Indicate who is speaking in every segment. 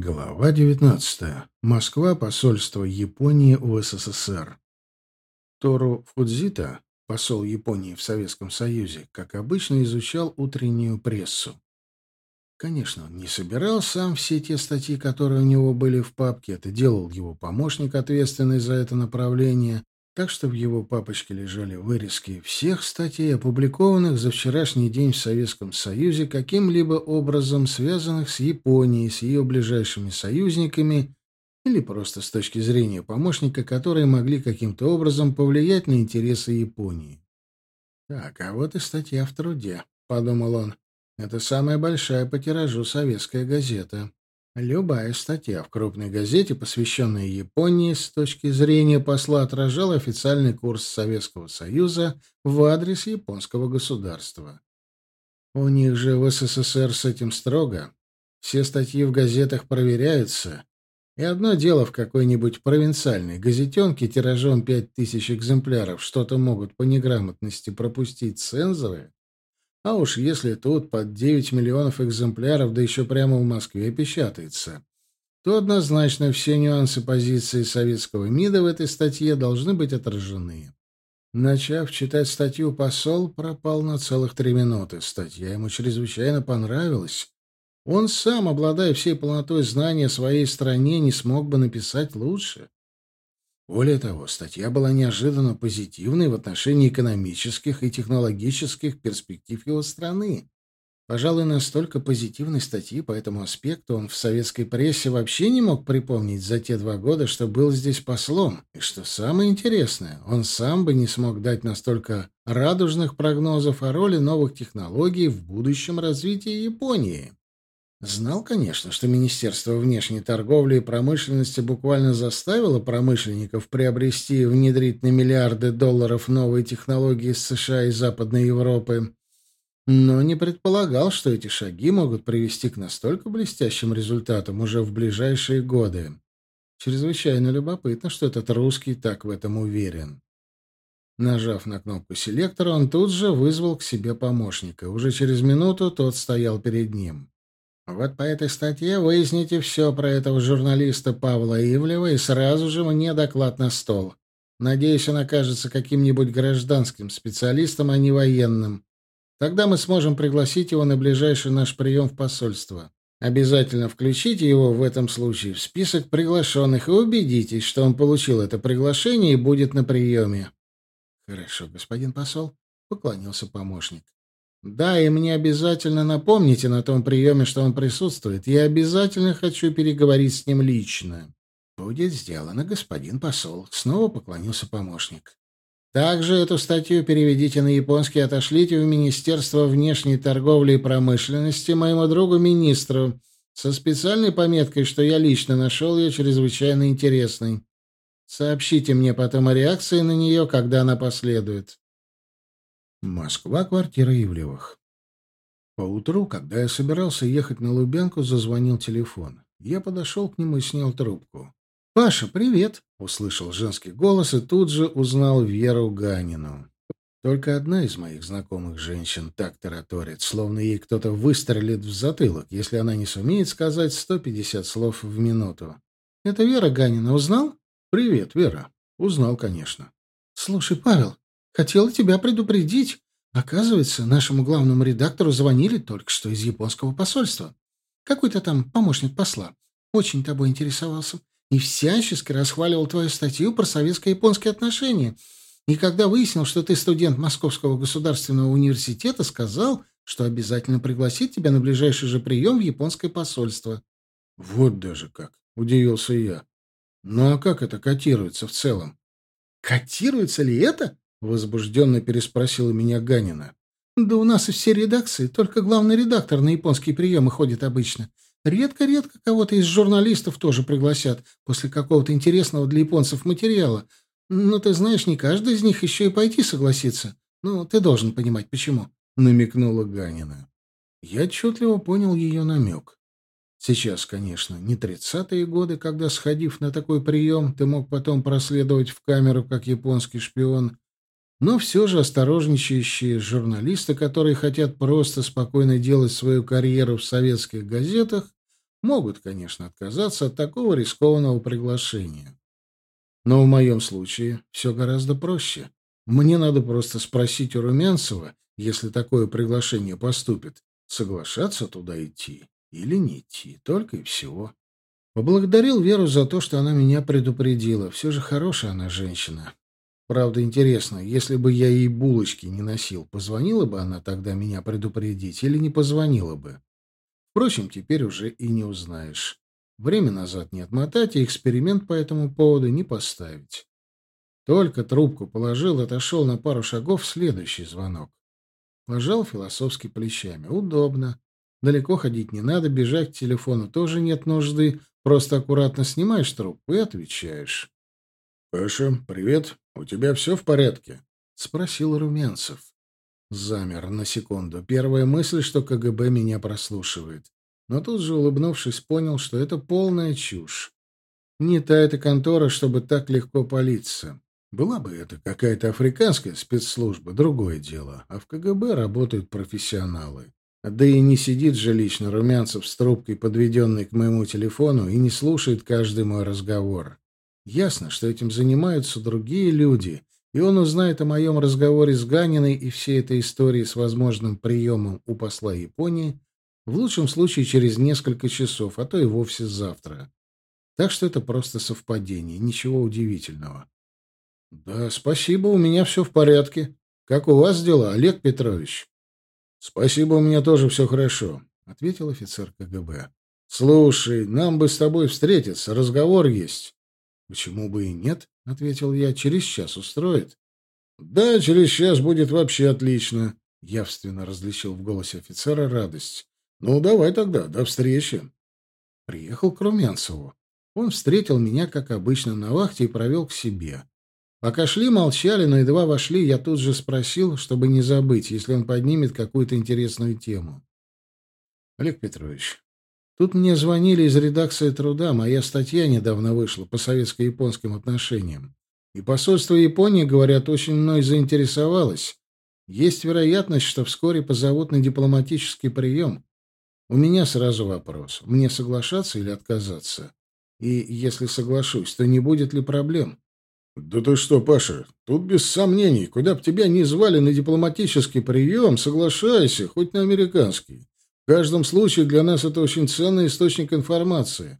Speaker 1: Глава 19. Москва. Посольство Японии в СССР. Тору Фудзита, посол Японии в Советском Союзе, как обычно изучал утреннюю прессу. Конечно, он не собирал сам все те статьи, которые у него были в папке, это делал его помощник, ответственный за это направление, так что в его папочке лежали вырезки всех статей, опубликованных за вчерашний день в Советском Союзе, каким-либо образом связанных с Японией, с ее ближайшими союзниками или просто с точки зрения помощника, которые могли каким-то образом повлиять на интересы Японии. «Так, а вот и статья в труде», — подумал он. «Это самая большая по тиражу советская газета». Любая статья в крупной газете, посвященная Японии с точки зрения посла, отражала официальный курс Советского Союза в адрес японского государства. У них же в СССР с этим строго. Все статьи в газетах проверяются. И одно дело в какой-нибудь провинциальной газетенке тиражом пять тысяч экземпляров что-то могут по неграмотности пропустить цензоры, а уж если тут под 9 миллионов экземпляров, да еще прямо в Москве печатается, то однозначно все нюансы позиции советского МИДа в этой статье должны быть отражены. Начав читать статью, посол пропал на целых три минуты. Статья ему чрезвычайно понравилась. Он сам, обладая всей полнотой знания о своей стране, не смог бы написать лучше. Более того, статья была неожиданно позитивной в отношении экономических и технологических перспектив его страны. Пожалуй, настолько позитивной статьи по этому аспекту он в советской прессе вообще не мог припомнить за те два года, что был здесь послом. И что самое интересное, он сам бы не смог дать настолько радужных прогнозов о роли новых технологий в будущем развитии Японии. Знал, конечно, что Министерство внешней торговли и промышленности буквально заставило промышленников приобрести и внедрить на миллиарды долларов новые технологии из США и Западной Европы, но не предполагал, что эти шаги могут привести к настолько блестящим результатам уже в ближайшие годы. Чрезвычайно любопытно, что этот русский так в этом уверен. Нажав на кнопку селектора, он тут же вызвал к себе помощника. Уже через минуту тот стоял перед ним. Вот по этой статье выясните все про этого журналиста Павла Ивлева и сразу же мне доклад на стол. Надеюсь, он окажется каким-нибудь гражданским специалистом, а не военным. Тогда мы сможем пригласить его на ближайший наш прием в посольство. Обязательно включите его в этом случае в список приглашенных и убедитесь, что он получил это приглашение и будет на приеме. — Хорошо, господин посол, — поклонился помощник. Да, и мне обязательно напомните на том приеме, что он присутствует. Я обязательно хочу переговорить с ним лично. Будет сделано, господин посол. Снова поклонился помощник. Также эту статью переведите на японский и отошлите в Министерство внешней торговли и промышленности моему другу-министру со специальной пометкой, что я лично нашел ее чрезвычайно интересной. Сообщите мне потом о реакции на нее, когда она последует. Москва, квартира Ивлевых. Поутру, когда я собирался ехать на Лубянку, зазвонил телефон. Я подошел к нему и снял трубку. «Паша, привет!» — услышал женский голос и тут же узнал Веру Ганину. Только одна из моих знакомых женщин так тараторит, словно ей кто-то выстрелит в затылок, если она не сумеет сказать 150 слов в минуту. «Это Вера Ганина. Узнал?» «Привет, Вера. Узнал, конечно». «Слушай, Павел, Хотела тебя предупредить. Оказывается, нашему главному редактору звонили только что из японского посольства. Какой-то там помощник посла. Очень тобой интересовался. И всячески расхваливал твою статью про советско-японские отношения. И когда выяснил, что ты студент Московского государственного университета, сказал, что обязательно пригласит тебя на ближайший же прием в японское посольство. Вот даже как, удивился я. Ну а как это котируется в целом? Котируется ли это? — возбужденно переспросила меня Ганина. «Да у нас и все редакции, только главный редактор на японские приемы ходит обычно. Редко-редко кого-то из журналистов тоже пригласят после какого-то интересного для японцев материала. Но ты знаешь, не каждый из них еще и пойти согласится. Ну, ты должен понимать, почему», — намекнула Ганина. Я отчетливо понял ее намек. Сейчас, конечно, не тридцатые годы, когда, сходив на такой прием, ты мог потом проследовать в камеру как японский шпион, но все же осторожничающие журналисты, которые хотят просто спокойно делать свою карьеру в советских газетах, могут, конечно, отказаться от такого рискованного приглашения. Но в моем случае все гораздо проще. Мне надо просто спросить у Румянцева, если такое приглашение поступит, соглашаться туда идти или не идти, только и всего. Поблагодарил Веру за то, что она меня предупредила. Все же хорошая она женщина. Правда, интересно, если бы я ей булочки не носил, позвонила бы она тогда меня предупредить или не позвонила бы? Впрочем, теперь уже и не узнаешь. Время назад не отмотать и эксперимент по этому поводу не поставить. Только трубку положил, отошел на пару шагов следующий звонок. Пожал философски плечами. Удобно. Далеко ходить не надо, бежать к телефону тоже нет нужды. Просто аккуратно снимаешь трубку и отвечаешь. — Паша, привет. У тебя все в порядке? — спросил Румянцев. Замер на секунду. Первая мысль, что КГБ меня прослушивает. Но тут же, улыбнувшись, понял, что это полная чушь. Не та эта контора, чтобы так легко палиться. Была бы это какая-то африканская спецслужба, другое дело. А в КГБ работают профессионалы. Да и не сидит же лично Румянцев с трубкой, подведенной к моему телефону, и не слушает каждый мой разговор. Ясно, что этим занимаются другие люди, и он узнает о моем разговоре с Ганиной и всей этой истории с возможным приемом у посла Японии в лучшем случае через несколько часов, а то и вовсе завтра. Так что это просто совпадение, ничего удивительного. — Да, спасибо, у меня все в порядке. Как у вас дела, Олег Петрович? — Спасибо, у меня тоже все хорошо, — ответил офицер КГБ. — Слушай, нам бы с тобой встретиться, разговор есть. — Почему бы и нет? — ответил я. — Через час устроит. — Да, через час будет вообще отлично, — явственно различил в голосе офицера радость. — Ну, давай тогда, до встречи. Приехал к Румянцеву. Он встретил меня, как обычно, на вахте и провел к себе. Пока шли, молчали, но едва вошли, я тут же спросил, чтобы не забыть, если он поднимет какую-то интересную тему. Олег Петрович, тут мне звонили из редакции «Труда», моя статья недавно вышла по советско-японским отношениям. И посольство Японии, говорят, очень мной заинтересовалось. Есть вероятность, что вскоре позовут на дипломатический прием. У меня сразу вопрос, мне соглашаться или отказаться? И если соглашусь, то не будет ли проблем? «Да ты что, Паша, тут без сомнений, куда б тебя ни звали на дипломатический прием, соглашайся, хоть на американский. В каждом случае для нас это очень ценный источник информации».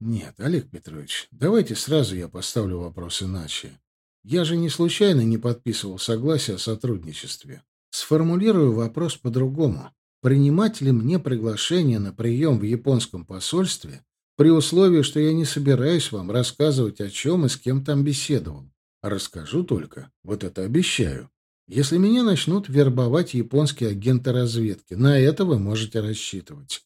Speaker 1: «Нет, Олег Петрович, давайте сразу я поставлю вопрос иначе. Я же не случайно не подписывал согласие о сотрудничестве. Сформулирую вопрос по-другому. Принимать ли мне приглашение на прием в японском посольстве при условии, что я не собираюсь вам рассказывать, о чем и с кем там беседовал. Расскажу только, вот это обещаю. Если меня начнут вербовать японские агенты разведки, на это вы можете рассчитывать.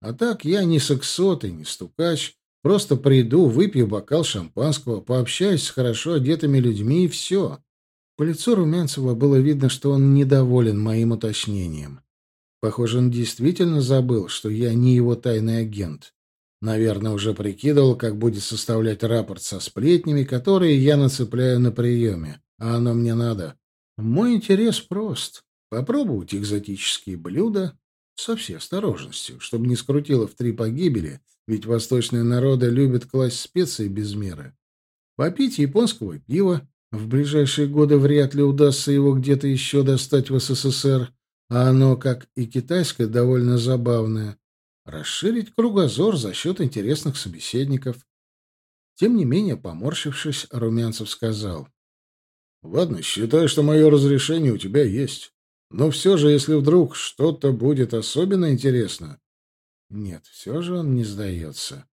Speaker 1: А так я не сексот и не стукач, просто приду, выпью бокал шампанского, пообщаюсь с хорошо одетыми людьми и все. По лицу Румянцева было видно, что он недоволен моим уточнением. Похоже, он действительно забыл, что я не его тайный агент. Наверное, уже прикидывал, как будет составлять рапорт со сплетнями, которые я нацепляю на приеме. А оно мне надо. Мой интерес прост. Попробовать экзотические блюда со всей осторожностью, чтобы не скрутило в три погибели, ведь восточные народы любят класть специи без меры. Попить японского пива. В ближайшие годы вряд ли удастся его где-то еще достать в СССР, а оно, как и китайское, довольно забавное расширить кругозор за счет интересных собеседников. Тем не менее, поморщившись, Румянцев сказал. — Ладно, считай, что мое разрешение у тебя есть. Но все же, если вдруг что-то будет особенно интересно... Нет, все же он не сдается.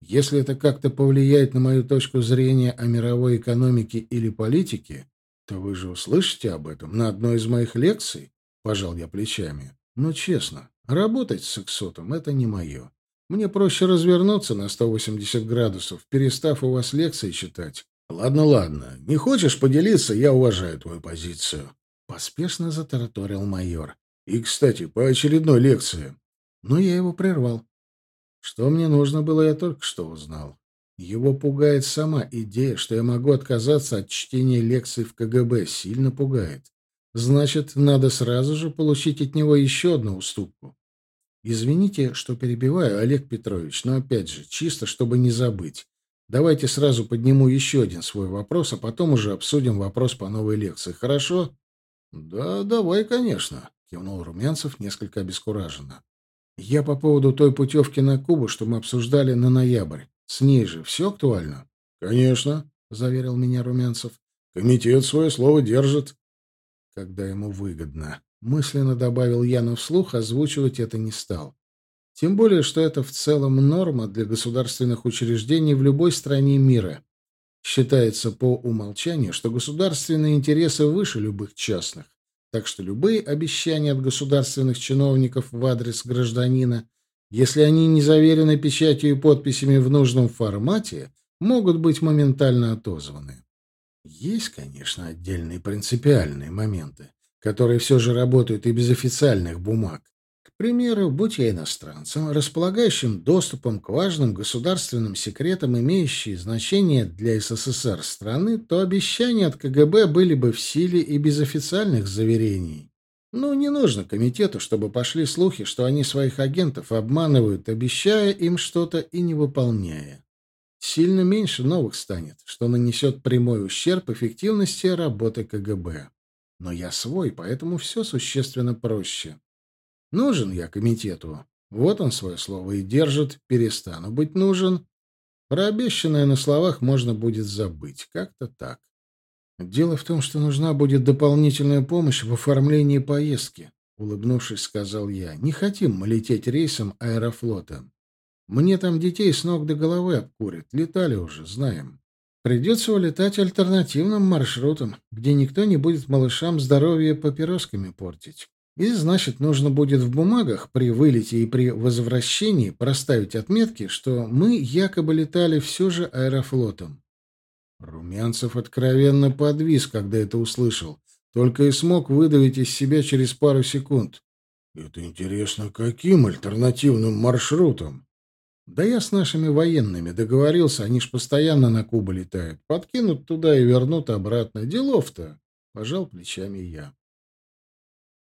Speaker 1: Если это как-то повлияет на мою точку зрения о мировой экономике или политике, то вы же услышите об этом на одной из моих лекций, — пожал я плечами. Но честно, Работать с сексотом — это не мое. Мне проще развернуться на 180 градусов, перестав у вас лекции читать. Ладно, ладно. Не хочешь поделиться, я уважаю твою позицию. Поспешно затараторил майор. И, кстати, по очередной лекции. Но я его прервал. Что мне нужно было, я только что узнал. Его пугает сама идея, что я могу отказаться от чтения лекций в КГБ. Сильно пугает. Значит, надо сразу же получить от него еще одну уступку. Извините, что перебиваю, Олег Петрович, но опять же, чисто чтобы не забыть. Давайте сразу подниму еще один свой вопрос, а потом уже обсудим вопрос по новой лекции. Хорошо? Да, давай, конечно, кивнул Румянцев несколько обескураженно. Я по поводу той путевки на Кубу, что мы обсуждали на ноябрь. С ней же все актуально? Конечно, заверил меня Румянцев. Комитет свое слово держит. Когда ему выгодно. Мысленно добавил я, но вслух озвучивать это не стал. Тем более, что это в целом норма для государственных учреждений в любой стране мира. Считается по умолчанию, что государственные интересы выше любых частных. Так что любые обещания от государственных чиновников в адрес гражданина, если они не заверены печатью и подписями в нужном формате, могут быть моментально отозваны. Есть, конечно, отдельные принципиальные моменты, которые все же работают и без официальных бумаг. К примеру, будь я иностранцем, располагающим доступом к важным государственным секретам, имеющие значение для СССР страны, то обещания от КГБ были бы в силе и без официальных заверений. Ну, не нужно комитету, чтобы пошли слухи, что они своих агентов обманывают, обещая им что-то и не выполняя. Сильно меньше новых станет, что нанесет прямой ущерб эффективности работы КГБ. Но я свой, поэтому все существенно проще. Нужен я комитету. Вот он свое слово и держит. Перестану быть нужен. Про обещанное на словах можно будет забыть. Как-то так. Дело в том, что нужна будет дополнительная помощь в оформлении поездки. Улыбнувшись, сказал я. Не хотим мы лететь рейсом аэрофлота. Мне там детей с ног до головы обкурят. Летали уже, знаем. Придется улетать альтернативным маршрутом, где никто не будет малышам здоровье папиросками портить. И, значит, нужно будет в бумагах при вылете и при возвращении проставить отметки, что мы якобы летали все же аэрофлотом. Румянцев откровенно подвис, когда это услышал. Только и смог выдавить из себя через пару секунд. «Это интересно, каким альтернативным маршрутом?» Да я с нашими военными договорился, они ж постоянно на Кубу летают. Подкинут туда и вернут обратно. Делов-то. Пожал плечами я.